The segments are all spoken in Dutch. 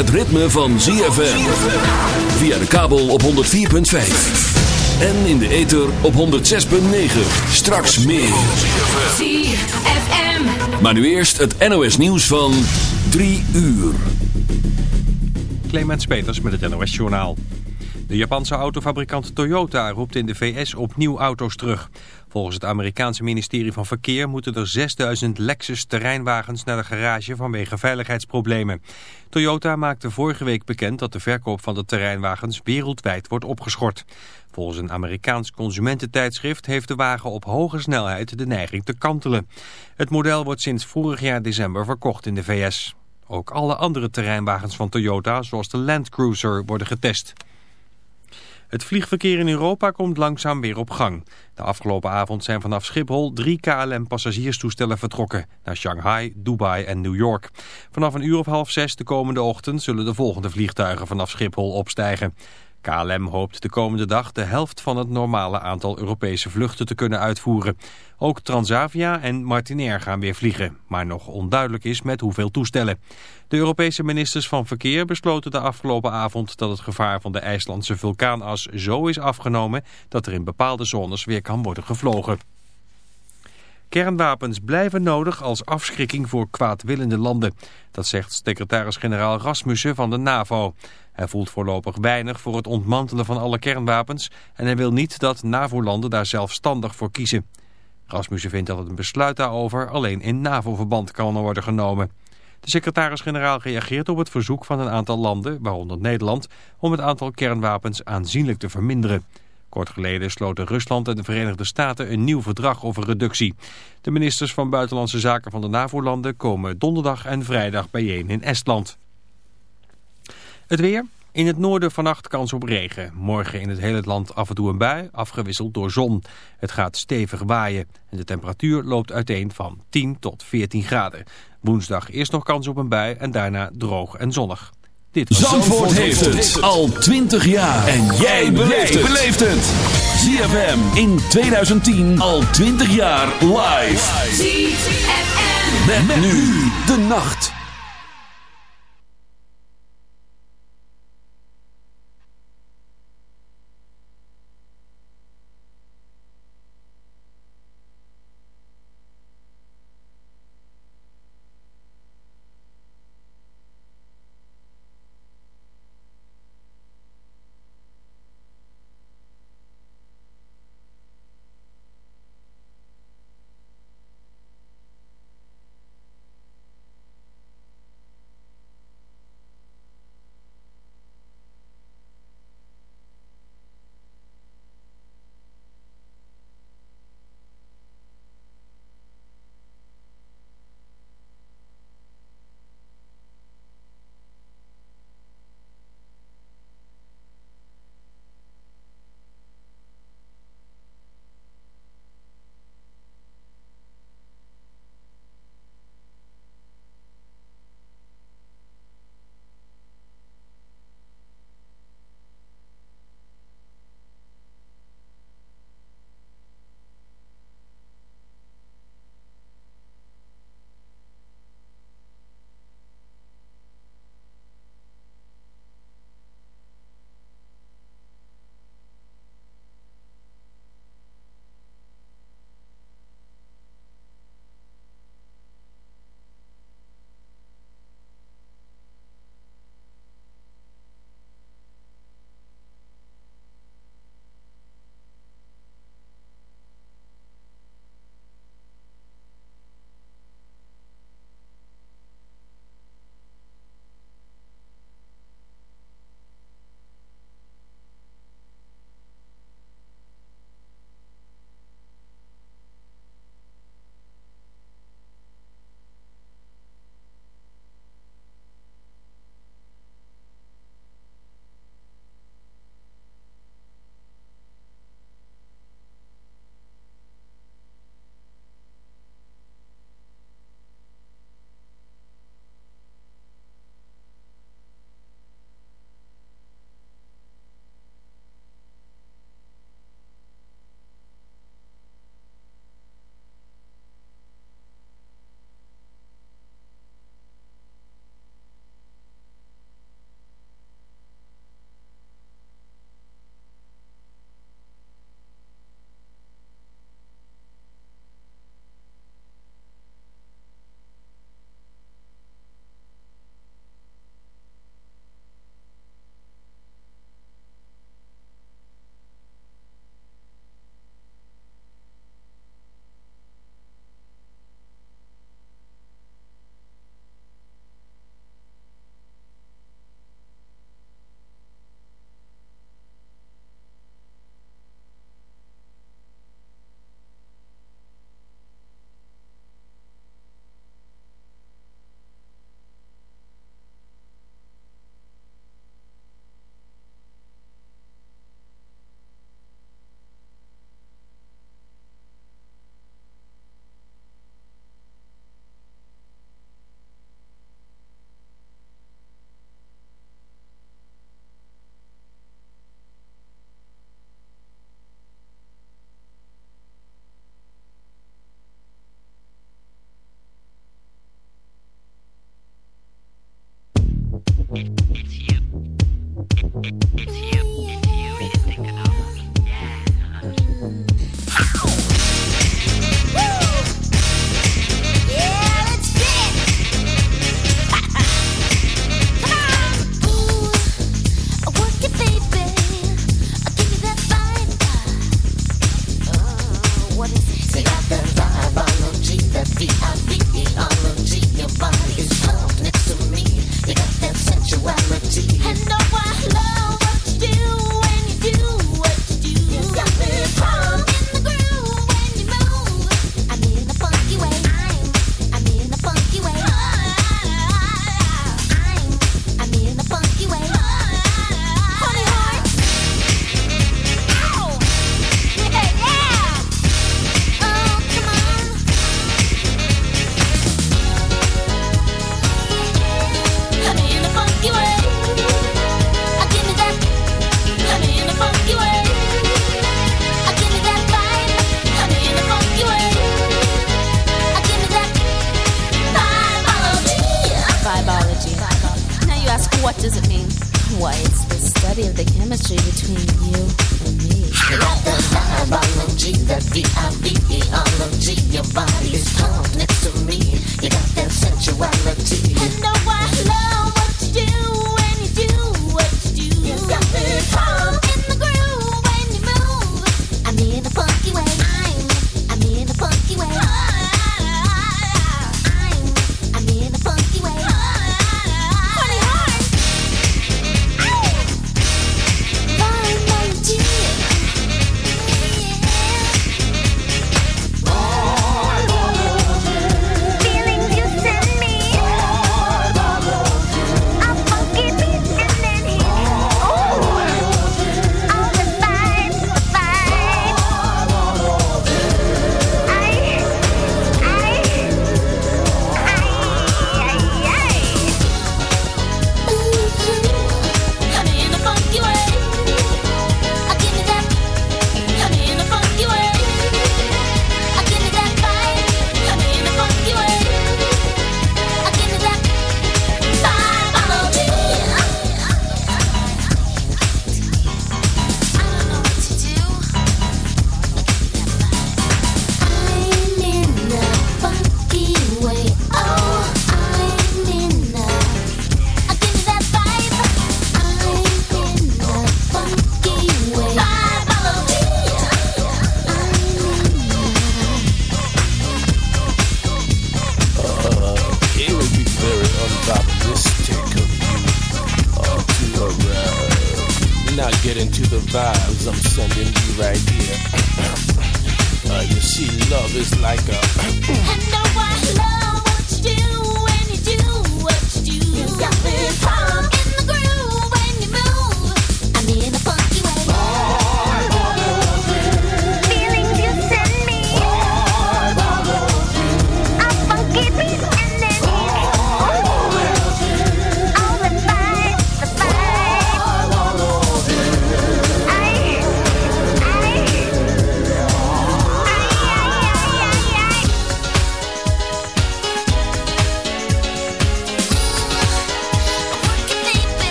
Het ritme van ZFM. Via de kabel op 104.5. En in de ether op 106.9. Straks meer. ZFM. Maar nu eerst het NOS nieuws van 3 uur. Clemens Peters met het NOS Journaal. De Japanse autofabrikant Toyota roept in de VS opnieuw auto's terug. Volgens het Amerikaanse ministerie van Verkeer moeten er 6000 Lexus terreinwagens naar de garage vanwege veiligheidsproblemen. Toyota maakte vorige week bekend dat de verkoop van de terreinwagens wereldwijd wordt opgeschort. Volgens een Amerikaans consumententijdschrift heeft de wagen op hoge snelheid de neiging te kantelen. Het model wordt sinds vorig jaar december verkocht in de VS. Ook alle andere terreinwagens van Toyota, zoals de Land Cruiser, worden getest. Het vliegverkeer in Europa komt langzaam weer op gang. De afgelopen avond zijn vanaf Schiphol drie KLM-passagierstoestellen vertrokken naar Shanghai, Dubai en New York. Vanaf een uur of half zes de komende ochtend zullen de volgende vliegtuigen vanaf Schiphol opstijgen. KLM hoopt de komende dag de helft van het normale aantal Europese vluchten te kunnen uitvoeren. Ook Transavia en Martinair gaan weer vliegen, maar nog onduidelijk is met hoeveel toestellen. De Europese ministers van Verkeer besloten de afgelopen avond dat het gevaar van de IJslandse vulkaanas zo is afgenomen dat er in bepaalde zones weer kan worden gevlogen. Kernwapens blijven nodig als afschrikking voor kwaadwillende landen. Dat zegt secretaris-generaal Rasmussen van de NAVO. Hij voelt voorlopig weinig voor het ontmantelen van alle kernwapens... en hij wil niet dat NAVO-landen daar zelfstandig voor kiezen. Rasmussen vindt dat het een besluit daarover alleen in NAVO-verband kan worden genomen. De secretaris-generaal reageert op het verzoek van een aantal landen, waaronder Nederland... om het aantal kernwapens aanzienlijk te verminderen. Kort geleden sloten Rusland en de Verenigde Staten een nieuw verdrag over reductie. De ministers van Buitenlandse Zaken van de NAVO-landen komen donderdag en vrijdag bijeen in Estland. Het weer. In het noorden vannacht kans op regen. Morgen in het hele land af en toe een bui, afgewisseld door zon. Het gaat stevig waaien en de temperatuur loopt uiteen van 10 tot 14 graden. Woensdag eerst nog kans op een bui en daarna droog en zonnig. Dit was Zandvoort, heeft het al 20 jaar. En jij beleeft het. ZFM in 2010 al 20 jaar live. ZFM. Met, nu de nacht.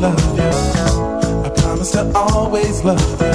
love you. I promise to always love you.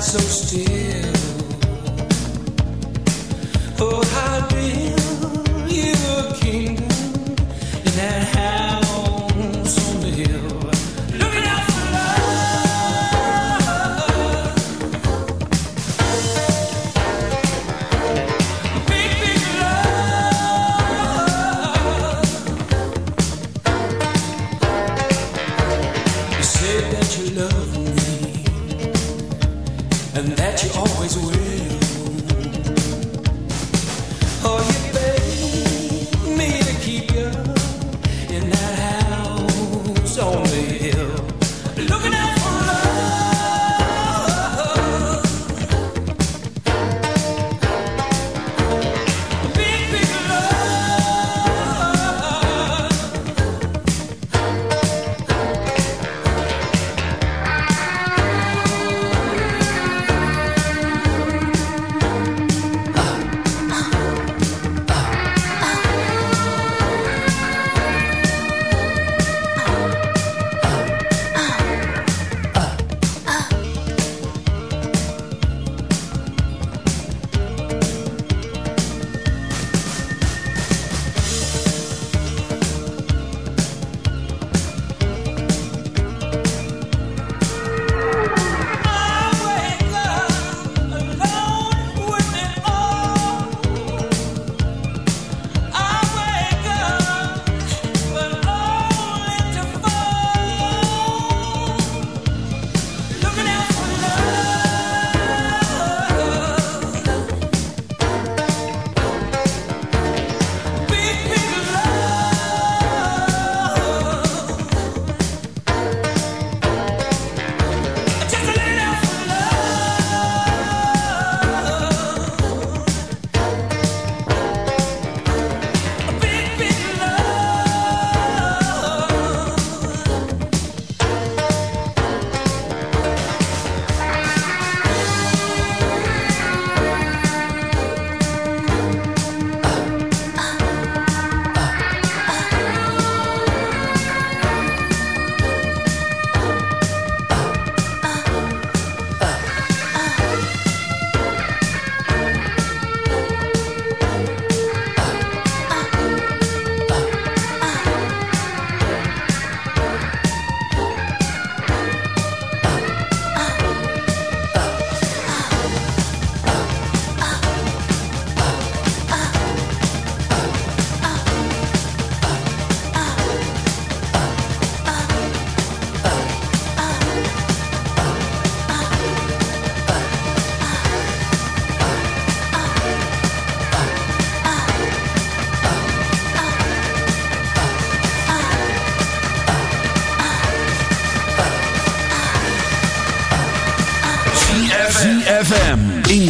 so still.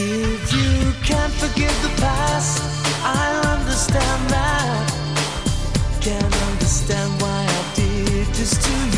If you can't forgive the past, I understand that. Can't understand why I did this to you.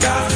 stop.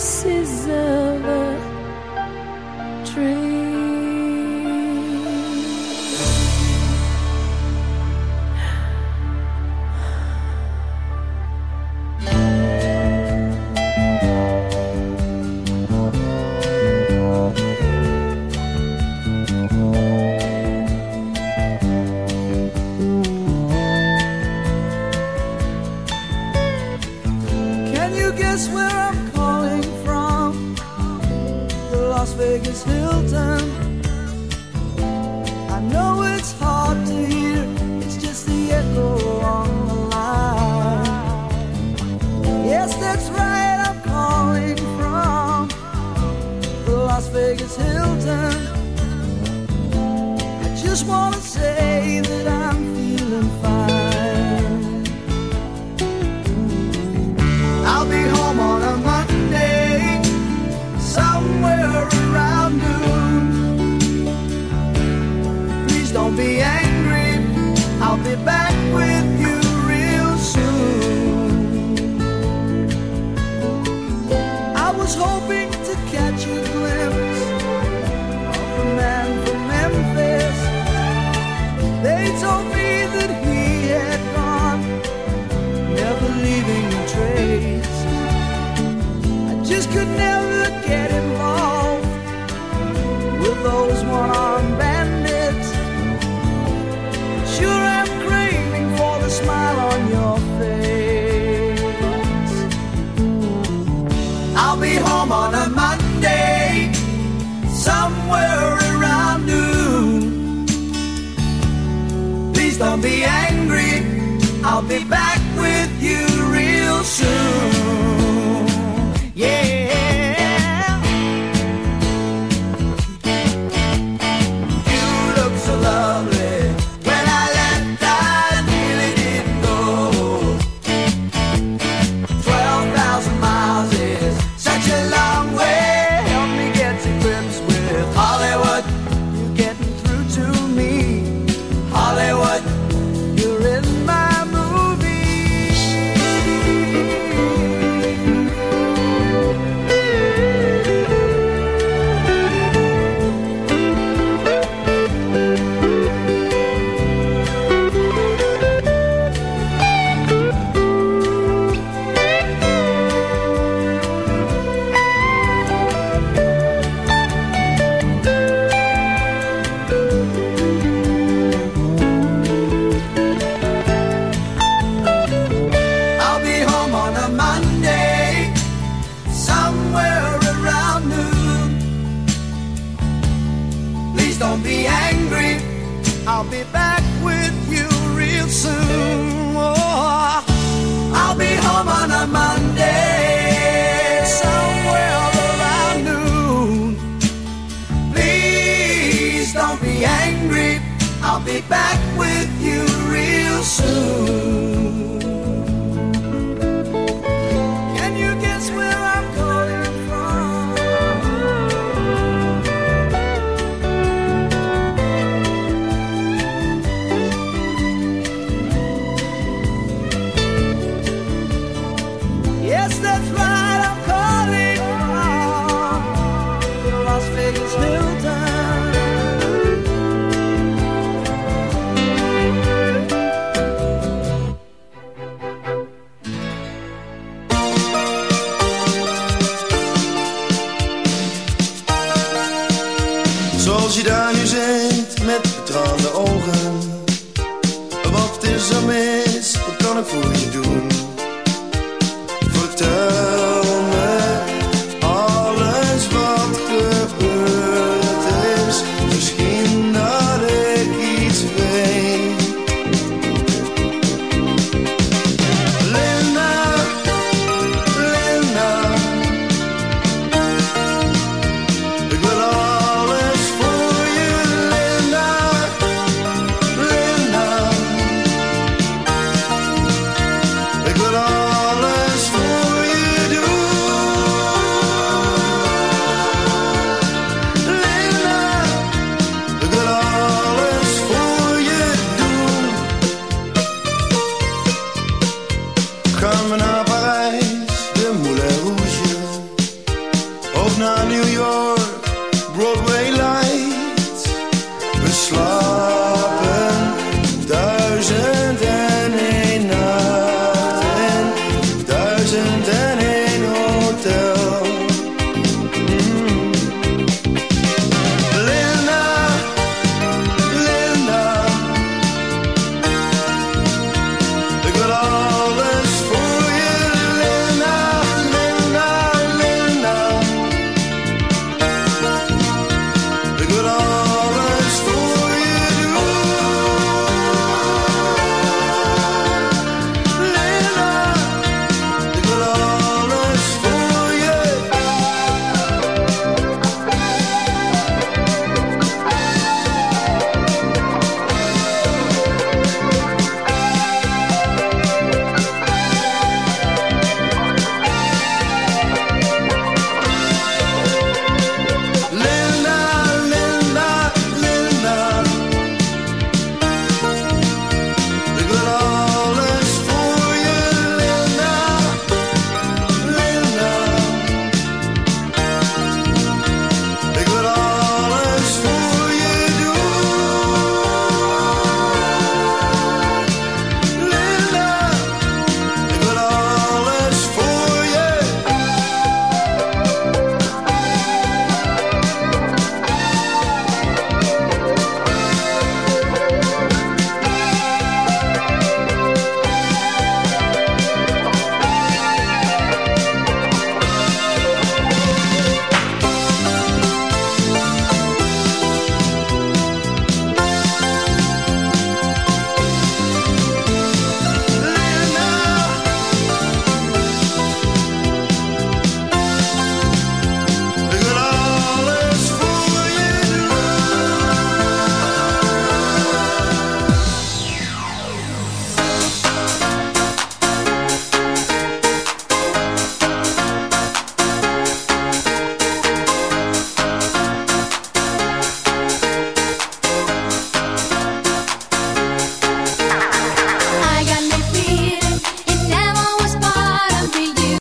precisava. don't be angry. I'll be back with you real soon.